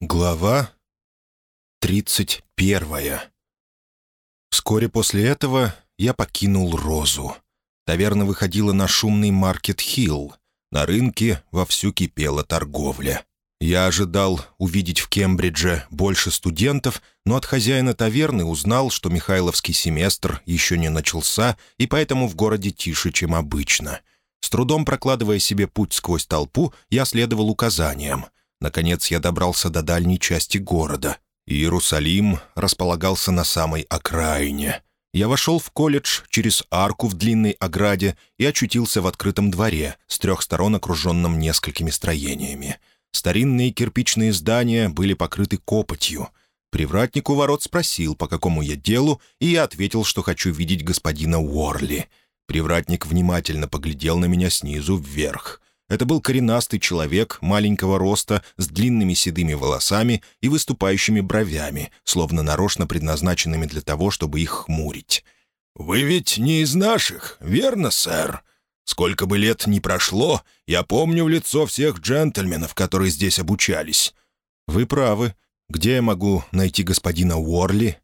Глава 31 Вскоре после этого я покинул Розу. Таверна выходила на шумный Маркет-Хилл. На рынке вовсю кипела торговля. Я ожидал увидеть в Кембридже больше студентов, но от хозяина таверны узнал, что Михайловский семестр еще не начался, и поэтому в городе тише, чем обычно. С трудом прокладывая себе путь сквозь толпу, я следовал указаниям — Наконец я добрался до дальней части города. Иерусалим располагался на самой окраине. Я вошел в колледж через арку в длинной ограде и очутился в открытом дворе, с трех сторон окруженном несколькими строениями. Старинные кирпичные здания были покрыты копотью. Привратник у ворот спросил, по какому я делу, и я ответил, что хочу видеть господина Уорли. Привратник внимательно поглядел на меня снизу вверх — это был коренастый человек маленького роста с длинными седыми волосами и выступающими бровями, словно нарочно предназначенными для того, чтобы их хмурить. «Вы ведь не из наших, верно, сэр? Сколько бы лет ни прошло, я помню в лицо всех джентльменов, которые здесь обучались». «Вы правы. Где я могу найти господина Уорли?»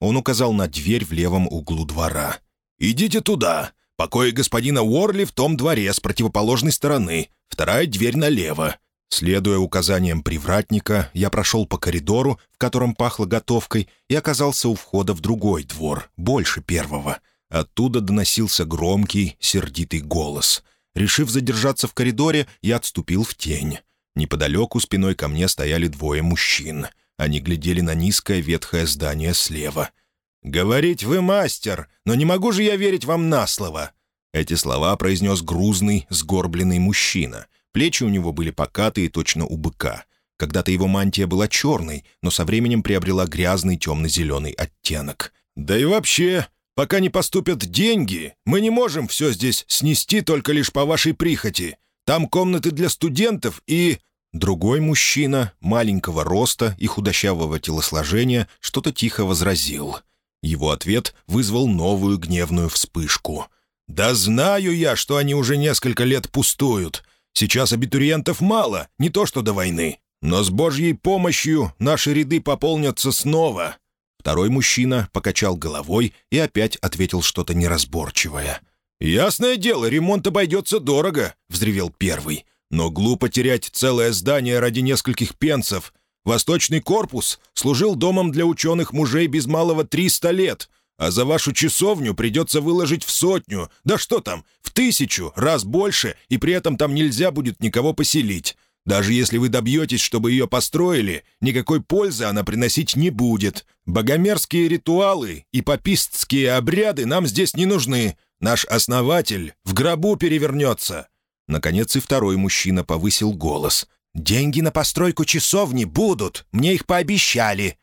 Он указал на дверь в левом углу двора. «Идите туда. Покои господина Уорли в том дворе с противоположной стороны. Вторая дверь налево». Следуя указаниям привратника, я прошел по коридору, в котором пахло готовкой, и оказался у входа в другой двор, больше первого. Оттуда доносился громкий, сердитый голос. Решив задержаться в коридоре, я отступил в тень. Неподалеку спиной ко мне стояли двое мужчин. Они глядели на низкое ветхое здание слева — «Говорить вы мастер, но не могу же я верить вам на слово!» Эти слова произнес грузный, сгорбленный мужчина. Плечи у него были покатые, точно у быка. Когда-то его мантия была черной, но со временем приобрела грязный темно-зеленый оттенок. «Да и вообще, пока не поступят деньги, мы не можем все здесь снести только лишь по вашей прихоти. Там комнаты для студентов и...» Другой мужчина, маленького роста и худощавого телосложения, что-то тихо возразил — его ответ вызвал новую гневную вспышку. «Да знаю я, что они уже несколько лет пустуют. Сейчас абитуриентов мало, не то что до войны. Но с Божьей помощью наши ряды пополнятся снова». Второй мужчина покачал головой и опять ответил что-то неразборчивое. «Ясное дело, ремонт обойдется дорого», — взревел первый. «Но глупо терять целое здание ради нескольких пенсов. Восточный корпус служил домом для ученых мужей без малого 300 лет, а за вашу часовню придется выложить в сотню, да что там, в тысячу, раз больше, и при этом там нельзя будет никого поселить. Даже если вы добьетесь, чтобы ее построили, никакой пользы она приносить не будет. Богомерзкие ритуалы и попистские обряды нам здесь не нужны. Наш основатель в гробу перевернется». Наконец и второй мужчина повысил голос. «Деньги на постройку часовни будут, мне их пообещали».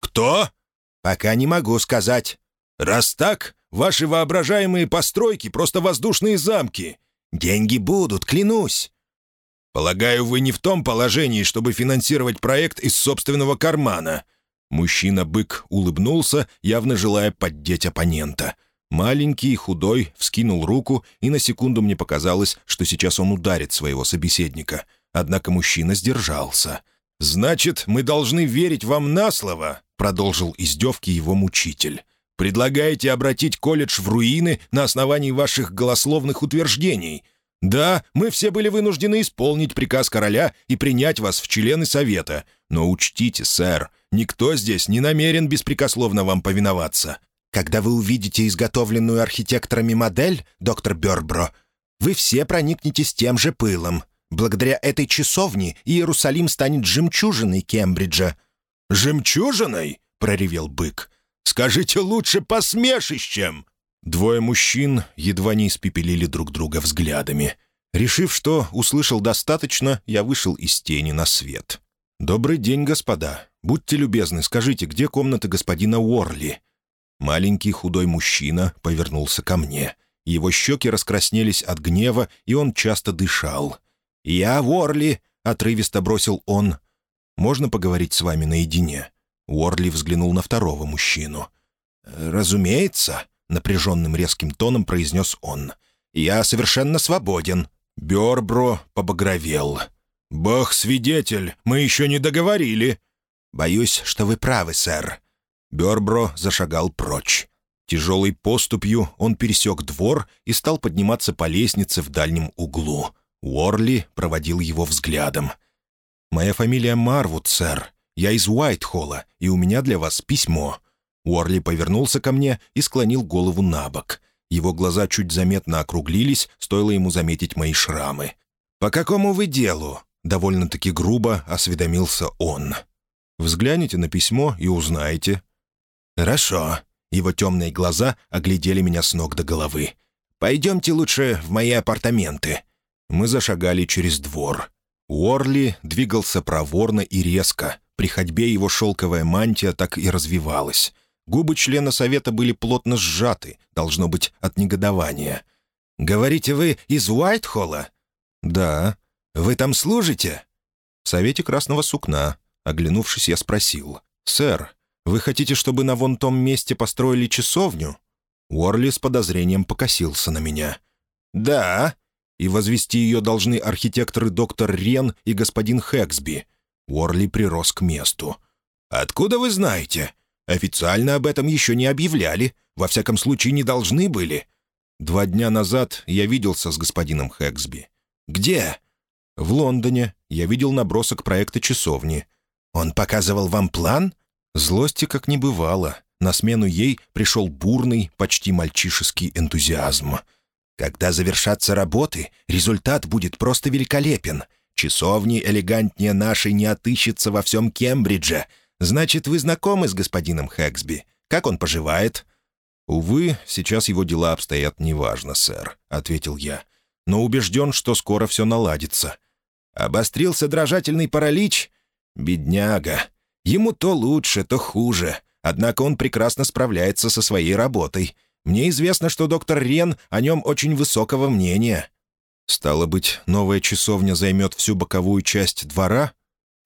«Кто?» «Пока не могу сказать». «Раз так, ваши воображаемые постройки — просто воздушные замки. Деньги будут, клянусь». «Полагаю, вы не в том положении, чтобы финансировать проект из собственного кармана». Мужчина-бык улыбнулся, явно желая поддеть оппонента. Маленький и худой вскинул руку, и на секунду мне показалось, что сейчас он ударит своего собеседника — Однако мужчина сдержался. «Значит, мы должны верить вам на слово?» — продолжил издевки его мучитель. «Предлагаете обратить колледж в руины на основании ваших голословных утверждений?» «Да, мы все были вынуждены исполнить приказ короля и принять вас в члены совета. Но учтите, сэр, никто здесь не намерен беспрекословно вам повиноваться. Когда вы увидите изготовленную архитекторами модель, доктор Бёрбро, вы все проникнетесь тем же пылом. Благодаря этой часовне Иерусалим станет жемчужиной Кембриджа». «Жемчужиной?» — проревел бык. «Скажите лучше посмешищем!» Двое мужчин едва не испепелили друг друга взглядами. Решив, что услышал достаточно, я вышел из тени на свет. «Добрый день, господа. Будьте любезны, скажите, где комната господина Уорли?» Маленький худой мужчина повернулся ко мне. Его щеки раскраснелись от гнева, и он часто дышал. «Я Ворли», — отрывисто бросил он. «Можно поговорить с вами наедине?» Уорли взглянул на второго мужчину. «Разумеется», — напряженным резким тоном произнес он. «Я совершенно свободен». Бёрбро побагровел. «Бог свидетель, мы еще не договорили». «Боюсь, что вы правы, сэр». Бёрбро зашагал прочь. Тяжелой поступью он пересек двор и стал подниматься по лестнице в дальнем углу. Уорли проводил его взглядом. «Моя фамилия Марвуд, сэр. Я из Уайтхолла, и у меня для вас письмо». Уорли повернулся ко мне и склонил голову на бок. Его глаза чуть заметно округлились, стоило ему заметить мои шрамы. «По какому вы делу?» — довольно-таки грубо осведомился он. «Взгляните на письмо и узнаете». «Хорошо». Его темные глаза оглядели меня с ног до головы. «Пойдемте лучше в мои апартаменты». Мы зашагали через двор. Уорли двигался проворно и резко. При ходьбе его шелковая мантия так и развивалась. Губы члена совета были плотно сжаты, должно быть, от негодования. «Говорите, вы из Уайтхолла?» «Да». «Вы там служите?» «В совете Красного Сукна». Оглянувшись, я спросил. «Сэр, вы хотите, чтобы на вон том месте построили часовню?» Уорли с подозрением покосился на меня. «Да, и возвести ее должны архитекторы доктор Рен и господин Хэксби». Уорли прирос к месту. «Откуда вы знаете? Официально об этом еще не объявляли. Во всяком случае, не должны были». Два дня назад я виделся с господином Хэксби. «Где?» «В Лондоне. Я видел набросок проекта часовни». «Он показывал вам план?» Злости как не бывало. На смену ей пришел бурный, почти мальчишеский энтузиазм. «Когда завершатся работы, результат будет просто великолепен. Часовни элегантнее нашей не отыщется во всем Кембридже. Значит, вы знакомы с господином Хэксби? Как он поживает?» «Увы, сейчас его дела обстоят неважно, сэр», — ответил я. «Но убежден, что скоро все наладится». «Обострился дрожательный паралич? Бедняга. Ему то лучше, то хуже. Однако он прекрасно справляется со своей работой. Мне известно, что доктор Рен о нем очень высокого мнения». «Стало быть, новая часовня займет всю боковую часть двора?»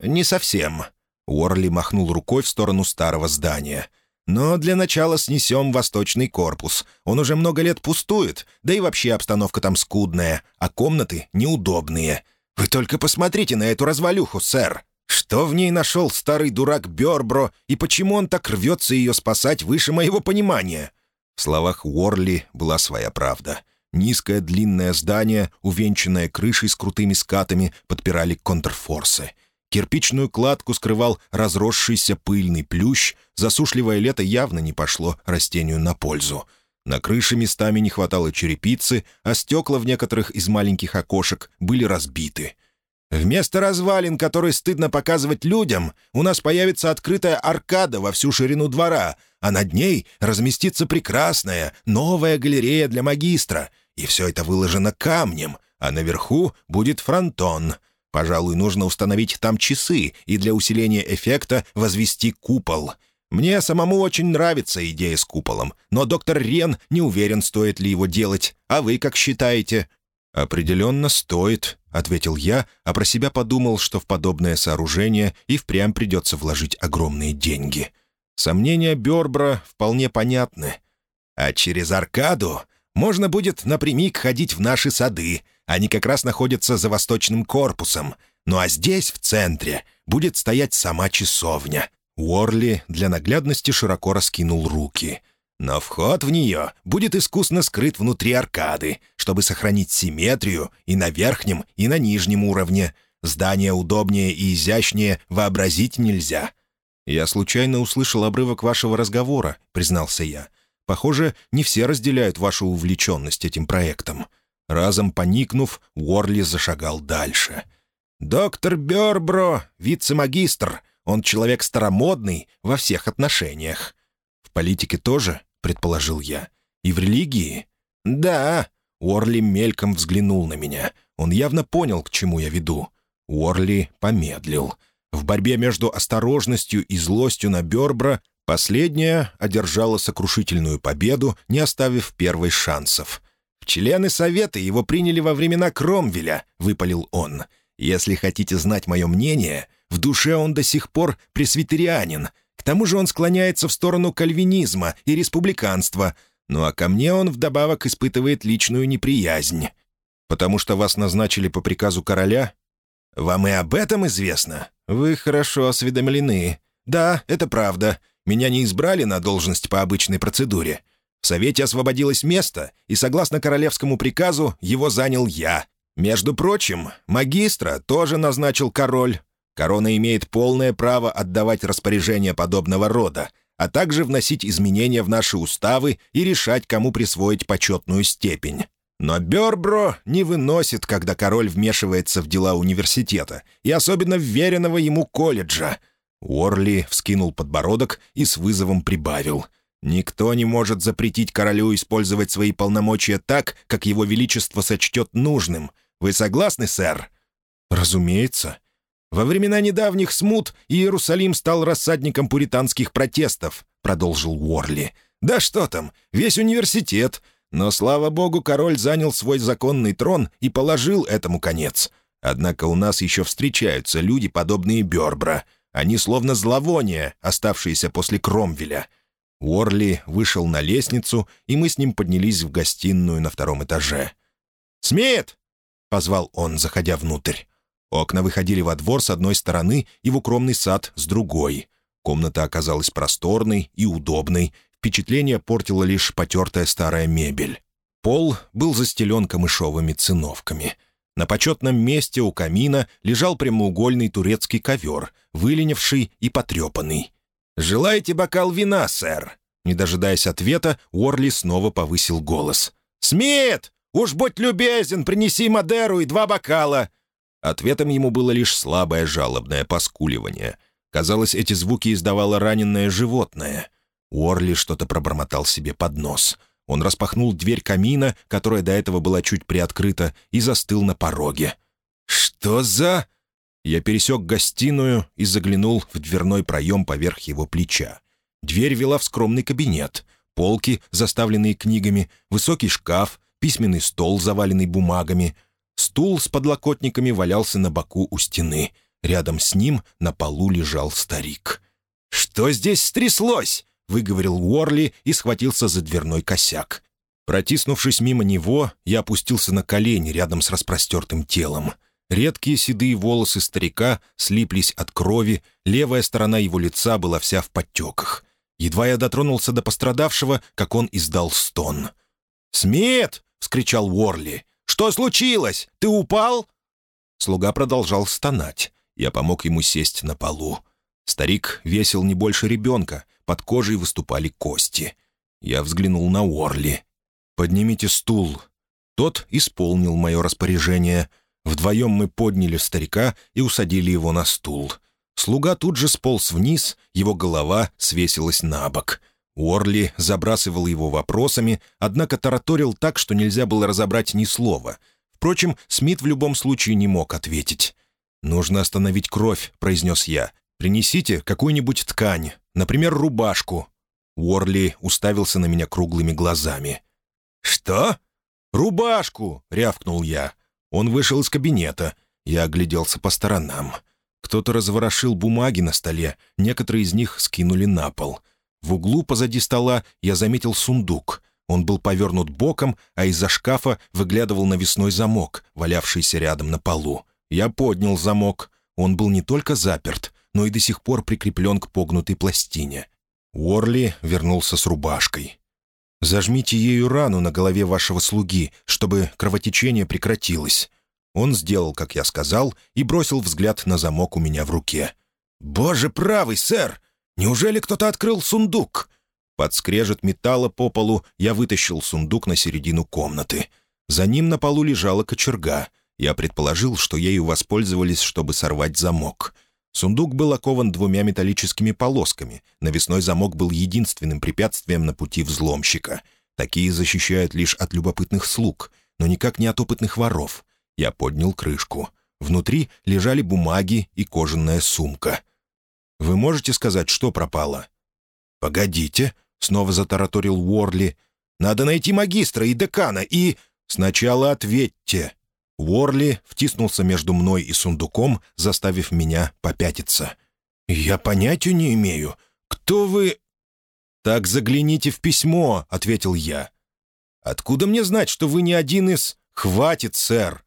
«Не совсем». Уорли махнул рукой в сторону старого здания. «Но для начала снесем восточный корпус. Он уже много лет пустует, да и вообще обстановка там скудная, а комнаты неудобные. Вы только посмотрите на эту развалюху, сэр!» Что в ней нашел старый дурак Бёрбро, и почему он так рвется ее спасать выше моего понимания?» В словах Уорли была своя правда. Низкое длинное здание, увенчанное крышей с крутыми скатами, подпирали контрфорсы. Кирпичную кладку скрывал разросшийся пыльный плющ, засушливое лето явно не пошло растению на пользу. На крыше местами не хватало черепицы, а стекла в некоторых из маленьких окошек были разбиты — Вместо развалин, которые стыдно показывать людям, у нас появится открытая аркада во всю ширину двора, а над ней разместится прекрасная новая галерея для магистра. И все это выложено камнем, а наверху будет фронтон. Пожалуй, нужно установить там часы и для усиления эффекта возвести купол. Мне самому очень нравится идея с куполом, но доктор Рен не уверен, стоит ли его делать. А вы как считаете?» «Определенно стоит», — ответил я, а про себя подумал, что в подобное сооружение и впрямь придется вложить огромные деньги. Сомнения Бёрбра вполне понятны. «А через аркаду можно будет напрямик ходить в наши сады. Они как раз находятся за восточным корпусом. Ну а здесь, в центре, будет стоять сама часовня». Уорли для наглядности широко раскинул руки — но вход в нее будет искусно скрыт внутри аркады, чтобы сохранить симметрию и на верхнем, и на нижнем уровне. Здание удобнее и изящнее вообразить нельзя». «Я случайно услышал обрывок вашего разговора», — признался я. «Похоже, не все разделяют вашу увлеченность этим проектом». Разом поникнув, Уорли зашагал дальше. «Доктор Бёрбро, вице-магистр. Он человек старомодный во всех отношениях политике тоже?» — предположил я. «И в религии?» «Да». Уорли мельком взглянул на меня. Он явно понял, к чему я веду. Уорли помедлил. В борьбе между осторожностью и злостью на Бёрбра последняя одержала сокрушительную победу, не оставив первой шансов. «В члены Совета его приняли во времена Кромвеля», — выпалил он. «Если хотите знать мое мнение, в душе он до сих пор пресвитерианин, к тому же он склоняется в сторону кальвинизма и республиканства, ну а ко мне он вдобавок испытывает личную неприязнь. Потому что вас назначили по приказу короля? Вам и об этом известно? Вы хорошо осведомлены. «Да, это правда. Меня не избрали на должность по обычной процедуре. В Совете освободилось место, и, согласно королевскому приказу, его занял я. Между прочим, магистра тоже назначил король. Корона имеет полное право отдавать распоряжения подобного рода, а также вносить изменения в наши уставы и решать, кому присвоить почетную степень. Но Бёрбро не выносит, когда король вмешивается в дела университета, и особенно вверенного ему колледжа. Уорли вскинул подбородок и с вызовом прибавил. «Никто не может запретить королю использовать свои полномочия так, как его величество сочтет нужным. Вы согласны, сэр?» «Разумеется», «Во времена недавних смут Иерусалим стал рассадником пуританских протестов», — продолжил Уорли. «Да что там, весь университет. Но, слава богу, король занял свой законный трон и положил этому конец. Однако у нас еще встречаются люди, подобные Бёрбра. Они словно зловония, оставшиеся после Кромвеля». Уорли вышел на лестницу, и мы с ним поднялись в гостиную на втором этаже. «Смит!» — позвал он, заходя внутрь. Окна выходили во двор с одной стороны и в укромный сад с другой. Комната оказалась просторной и удобной, впечатление портила лишь потертая старая мебель. Пол был застелен камышовыми циновками. На почетном месте у камина лежал прямоугольный турецкий ковер, выленивший и потрепанный. «Желаете бокал вина, сэр?» Не дожидаясь ответа, Уорли снова повысил голос. «Смит! Уж будь любезен, принеси Мадеру и два бокала!» Ответом ему было лишь слабое жалобное поскуливание. Казалось, эти звуки издавало раненое животное. Уорли что-то пробормотал себе под нос. Он распахнул дверь камина, которая до этого была чуть приоткрыта, и застыл на пороге. «Что за...» Я пересек гостиную и заглянул в дверной проем поверх его плеча. Дверь вела в скромный кабинет. Полки, заставленные книгами, высокий шкаф, письменный стол, заваленный бумагами — Стул с подлокотниками валялся на боку у стены. Рядом с ним на полу лежал старик. «Что здесь стряслось?» — выговорил Уорли и схватился за дверной косяк. Протиснувшись мимо него, я опустился на колени рядом с распростертым телом. Редкие седые волосы старика слиплись от крови, левая сторона его лица была вся в подтеках. Едва я дотронулся до пострадавшего, как он издал стон. «Смит!» — вскричал Уорли. Что случилось? Ты упал?» Слуга продолжал стонать. Я помог ему сесть на полу. Старик весил не больше ребенка, под кожей выступали кости. Я взглянул на Уорли. «Поднимите стул». Тот исполнил мое распоряжение. Вдвоем мы подняли старика и усадили его на стул. Слуга тут же сполз вниз, его голова свесилась на бок — Уорли забрасывал его вопросами, однако тараторил так, что нельзя было разобрать ни слова. Впрочем, Смит в любом случае не мог ответить. «Нужно остановить кровь», — произнес я. «Принесите какую-нибудь ткань, например, рубашку». Уорли уставился на меня круглыми глазами. «Что?» «Рубашку!» — рявкнул я. Он вышел из кабинета. Я огляделся по сторонам. Кто-то разворошил бумаги на столе, некоторые из них скинули на пол — в углу позади стола я заметил сундук. Он был повернут боком, а из-за шкафа выглядывал навесной замок, валявшийся рядом на полу. Я поднял замок. Он был не только заперт, но и до сих пор прикреплен к погнутой пластине. Уорли вернулся с рубашкой. «Зажмите ею рану на голове вашего слуги, чтобы кровотечение прекратилось». Он сделал, как я сказал, и бросил взгляд на замок у меня в руке. «Боже правый, сэр! Неужели кто-то открыл сундук?» Под скрежет металла по полу я вытащил сундук на середину комнаты. За ним на полу лежала кочерга. Я предположил, что ею воспользовались, чтобы сорвать замок. Сундук был окован двумя металлическими полосками. Навесной замок был единственным препятствием на пути взломщика. Такие защищают лишь от любопытных слуг, но никак не от опытных воров. Я поднял крышку. Внутри лежали бумаги и кожаная сумка — вы можете сказать, что пропало?» «Погодите», — снова затараторил Уорли. «Надо найти магистра и декана, и...» «Сначала ответьте». Уорли втиснулся между мной и сундуком, заставив меня попятиться. «Я понятия не имею. Кто вы...» «Так загляните в письмо», — ответил я. «Откуда мне знать, что вы не один из...» «Хватит, сэр!»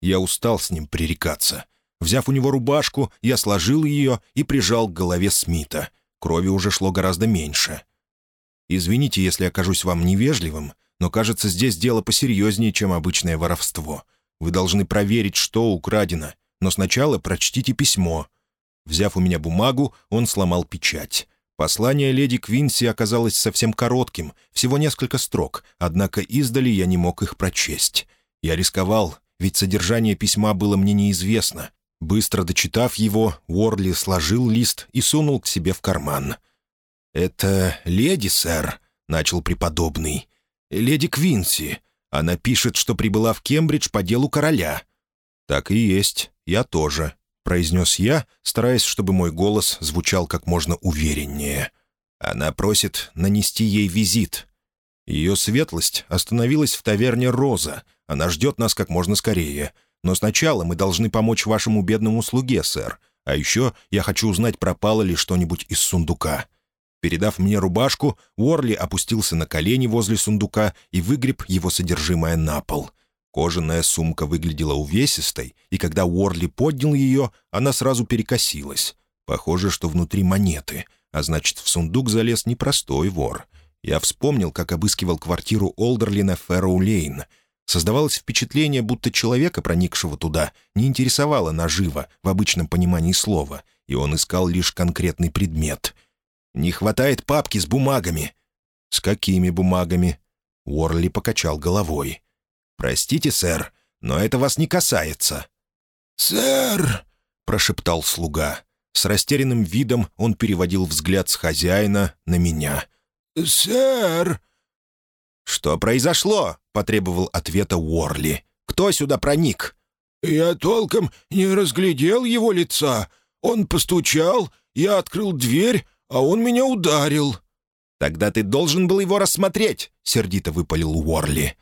Я устал с ним пререкаться. Взяв у него рубашку, я сложил ее и прижал к голове Смита. Крови уже шло гораздо меньше. «Извините, если окажусь вам невежливым, но, кажется, здесь дело посерьезнее, чем обычное воровство. Вы должны проверить, что украдено, но сначала прочтите письмо». Взяв у меня бумагу, он сломал печать. Послание леди Квинси оказалось совсем коротким, всего несколько строк, однако издали я не мог их прочесть. Я рисковал, ведь содержание письма было мне неизвестно. Быстро дочитав его, Уорли сложил лист и сунул к себе в карман. «Это леди, сэр», — начал преподобный. «Леди Квинси. Она пишет, что прибыла в Кембридж по делу короля». «Так и есть. Я тоже произнес я, стараясь, чтобы мой голос звучал как можно увереннее. Она просит нанести ей визит. Ее светлость остановилась в таверне «Роза». Она ждет нас как можно скорее. Но сначала мы должны помочь вашему бедному слуге, сэр. А еще я хочу узнать, пропало ли что-нибудь из сундука». Передав мне рубашку, Уорли опустился на колени возле сундука и выгреб его содержимое на пол. Кожаная сумка выглядела увесистой, и когда Уорли поднял ее, она сразу перекосилась. Похоже, что внутри монеты, а значит, в сундук залез непростой вор. Я вспомнил, как обыскивал квартиру Олдерли на Фэрроу-Лейн. Создавалось впечатление, будто человека, проникшего туда, не интересовало наживо, в обычном понимании слова, и он искал лишь конкретный предмет. «Не хватает папки с бумагами». «С какими бумагами?» Уорли покачал головой. «Простите, сэр, но это вас не касается». «Сэр!» — прошептал слуга. С растерянным видом он переводил взгляд с хозяина на меня. «Сэр!» «Что произошло?» — потребовал ответа Уорли. «Кто сюда проник?» «Я толком не разглядел его лица. Он постучал, я открыл дверь, а он меня ударил». «Тогда ты должен был его рассмотреть», — сердито выпалил Уорли.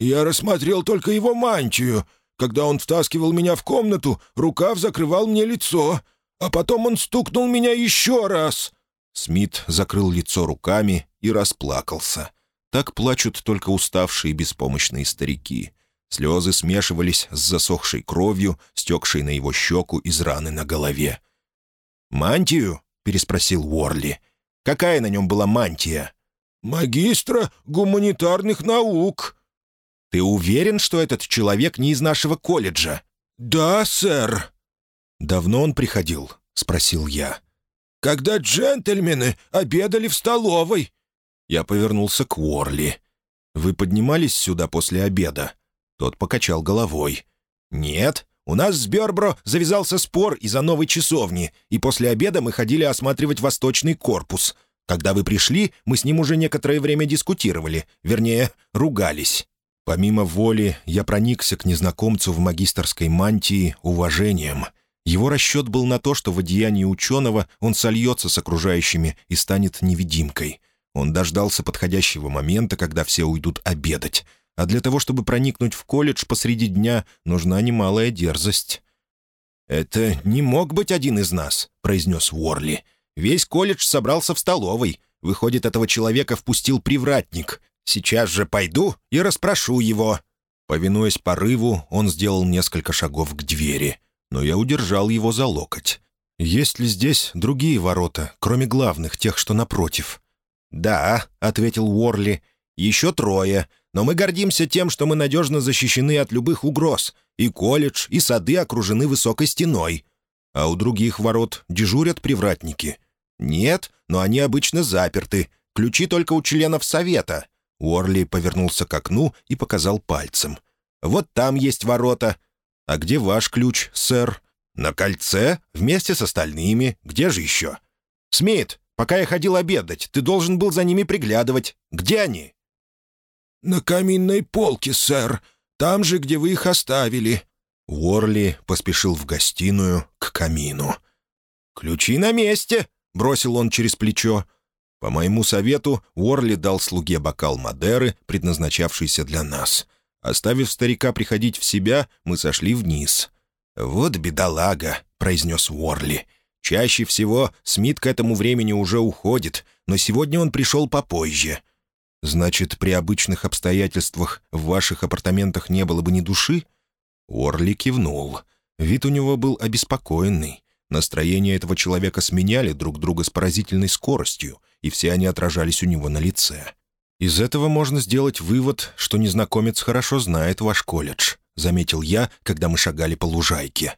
Я рассмотрел только его мантию. Когда он втаскивал меня в комнату, рукав закрывал мне лицо, а потом он стукнул меня еще раз». Смит закрыл лицо руками и расплакался. Так плачут только уставшие беспомощные старики. Слезы смешивались с засохшей кровью, стекшей на его щеку из раны на голове. «Мантию?» — переспросил Уорли. «Какая на нем была мантия?» «Магистра гуманитарных наук», «Ты уверен, что этот человек не из нашего колледжа?» «Да, сэр». «Давно он приходил?» — спросил я. «Когда джентльмены обедали в столовой». Я повернулся к Уорли. «Вы поднимались сюда после обеда?» Тот покачал головой. «Нет, у нас с Бёрбро завязался спор из-за новой часовни, и после обеда мы ходили осматривать восточный корпус. Когда вы пришли, мы с ним уже некоторое время дискутировали, вернее, ругались». Помимо воли, я проникся к незнакомцу в магистрской мантии уважением. Его расчет был на то, что в одеянии ученого он сольется с окружающими и станет невидимкой. Он дождался подходящего момента, когда все уйдут обедать. А для того, чтобы проникнуть в колледж посреди дня, нужна немалая дерзость. «Это не мог быть один из нас», — произнес Уорли. «Весь колледж собрался в столовой. Выходит, этого человека впустил привратник. Сейчас же пойду и расспрошу его». Повинуясь порыву, он сделал несколько шагов к двери, но я удержал его за локоть. «Есть ли здесь другие ворота, кроме главных, тех, что напротив?» «Да», — ответил Уорли, — «еще трое, но мы гордимся тем, что мы надежно защищены от любых угроз, и колледж, и сады окружены высокой стеной. А у других ворот дежурят привратники?» «Нет, но они обычно заперты, ключи только у членов совета. Уорли повернулся к окну и показал пальцем. «Вот там есть ворота. А где ваш ключ, сэр?» «На кольце, вместе с остальными. Где же еще?» «Смит, пока я ходил обедать, ты должен был за ними приглядывать. Где они?» «На каминной полке, сэр. Там же, где вы их оставили». Уорли поспешил в гостиную к камину. «Ключи на месте!» — бросил он через плечо. По моему совету, Уорли дал слуге бокал Мадеры, предназначавшийся для нас. Оставив старика приходить в себя, мы сошли вниз. «Вот бедолага», — произнес Уорли. «Чаще всего Смит к этому времени уже уходит, но сегодня он пришел попозже». «Значит, при обычных обстоятельствах в ваших апартаментах не было бы ни души?» Уорли кивнул. Вид у него был обеспокоенный. Настроение этого человека сменяли друг друга с поразительной скоростью, и все они отражались у него на лице. «Из этого можно сделать вывод, что незнакомец хорошо знает ваш колледж», — заметил я, когда мы шагали по лужайке.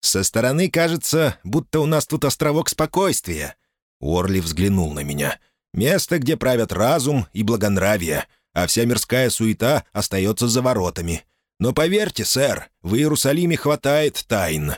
«Со стороны кажется, будто у нас тут островок спокойствия». Уорли взглянул на меня. «Место, где правят разум и благонравие, а вся мирская суета остается за воротами. Но поверьте, сэр, в Иерусалиме хватает тайн».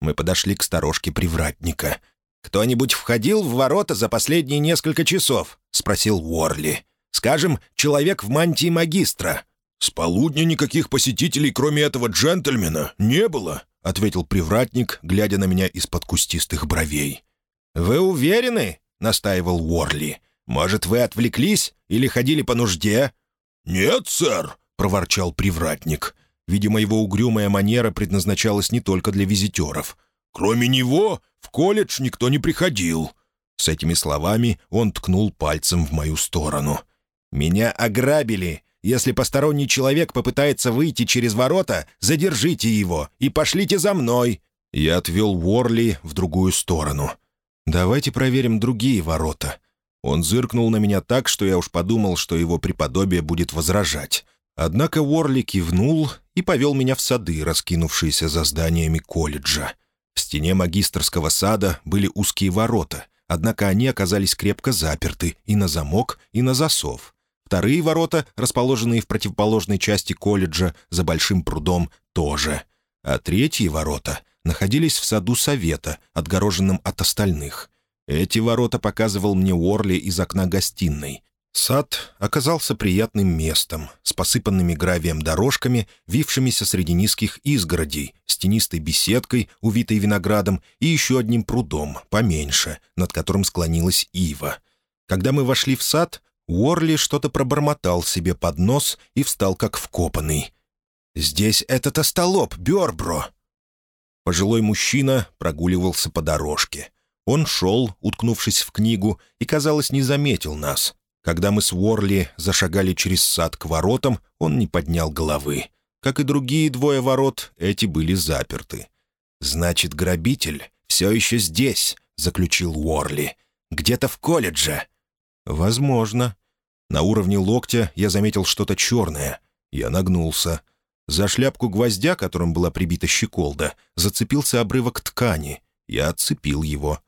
Мы подошли к сторожке привратника. «Кто-нибудь входил в ворота за последние несколько часов?» — спросил Уорли. Скажем, человек в мантии магистра». «С полудня никаких посетителей, кроме этого джентльмена, не было», — ответил привратник, глядя на меня из-под кустистых бровей. «Вы уверены?» — настаивал Уорли. «Может, вы отвлеклись или ходили по нужде?» «Нет, сэр», — проворчал привратник. Видимо, его угрюмая манера предназначалась не только для визитеров. «Кроме него в колледж никто не приходил». С этими словами он ткнул пальцем в мою сторону — «Меня ограбили. Если посторонний человек попытается выйти через ворота, задержите его и пошлите за мной». Я отвел Уорли в другую сторону. «Давайте проверим другие ворота». Он зыркнул на меня так, что я уж подумал, что его преподобие будет возражать. Однако Уорли кивнул и повел меня в сады, раскинувшиеся за зданиями колледжа. В стене магистрского сада были узкие ворота, однако они оказались крепко заперты и на замок, и на засов. Вторые ворота, расположенные в противоположной части колледжа, за большим прудом, тоже. А третьи ворота находились в саду совета, отгороженном от остальных. Эти ворота показывал мне Уорли из окна гостиной. Сад оказался приятным местом, с посыпанными гравием дорожками, вившимися среди низких изгородей, с тенистой беседкой, увитой виноградом, и еще одним прудом, поменьше, над которым склонилась ива. Когда мы вошли в сад, Уорли что-то пробормотал себе под нос и встал как вкопанный. «Здесь этот остолоп, Бёрбро!» Пожилой мужчина прогуливался по дорожке. Он шел, уткнувшись в книгу, и, казалось, не заметил нас. Когда мы с Уорли зашагали через сад к воротам, он не поднял головы. Как и другие двое ворот, эти были заперты. «Значит, грабитель все еще здесь», — заключил Уорли. «Где-то в колледже». «Возможно», на уровне локтя я заметил что-то черное. Я нагнулся. За шляпку гвоздя, которым была прибита щеколда, зацепился обрывок ткани. Я отцепил его.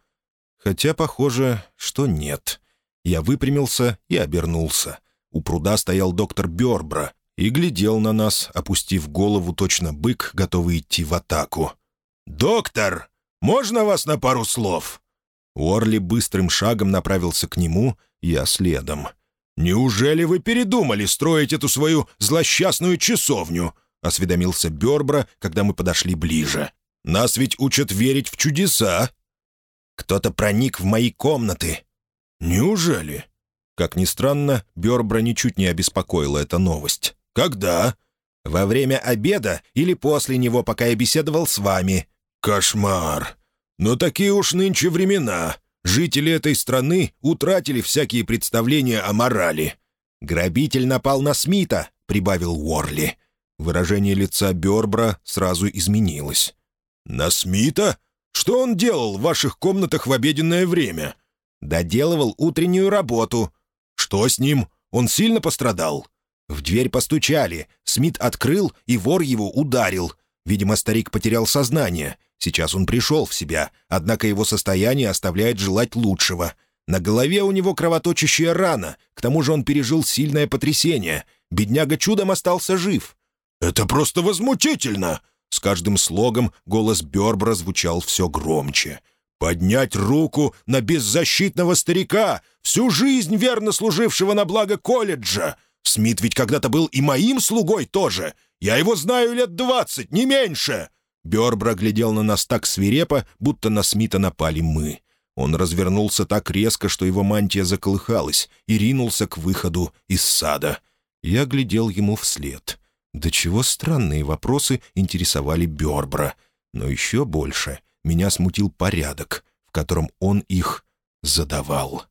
Хотя, похоже, что нет. Я выпрямился и обернулся. У пруда стоял доктор Бёрбра и глядел на нас, опустив голову точно бык, готовый идти в атаку. «Доктор, можно вас на пару слов?» Уорли быстрым шагом направился к нему, я следом. «Неужели вы передумали строить эту свою злосчастную часовню?» — осведомился Бёрбра, когда мы подошли ближе. «Нас ведь учат верить в чудеса». «Кто-то проник в мои комнаты». «Неужели?» Как ни странно, Бёрбра ничуть не обеспокоила эта новость. «Когда?» «Во время обеда или после него, пока я беседовал с вами». «Кошмар! Но такие уж нынче времена. Жители этой страны утратили всякие представления о морали. «Грабитель напал на Смита», — прибавил Уорли. Выражение лица Бёрбра сразу изменилось. «На Смита? Что он делал в ваших комнатах в обеденное время?» «Доделывал утреннюю работу». «Что с ним? Он сильно пострадал?» В дверь постучали. Смит открыл, и вор его ударил. Видимо, старик потерял сознание. Сейчас он пришел в себя, однако его состояние оставляет желать лучшего. На голове у него кровоточащая рана, к тому же он пережил сильное потрясение. Бедняга чудом остался жив. «Это просто возмутительно!» С каждым слогом голос Бёрбра звучал все громче. «Поднять руку на беззащитного старика, всю жизнь верно служившего на благо колледжа! Смит ведь когда-то был и моим слугой тоже! Я его знаю лет двадцать, не меньше!» Бёрбра глядел на нас так свирепо, будто на Смита напали мы. Он развернулся так резко, что его мантия заколыхалась, и ринулся к выходу из сада. Я глядел ему вслед. До чего странные вопросы интересовали Бёрбра. Но еще больше меня смутил порядок, в котором он их задавал.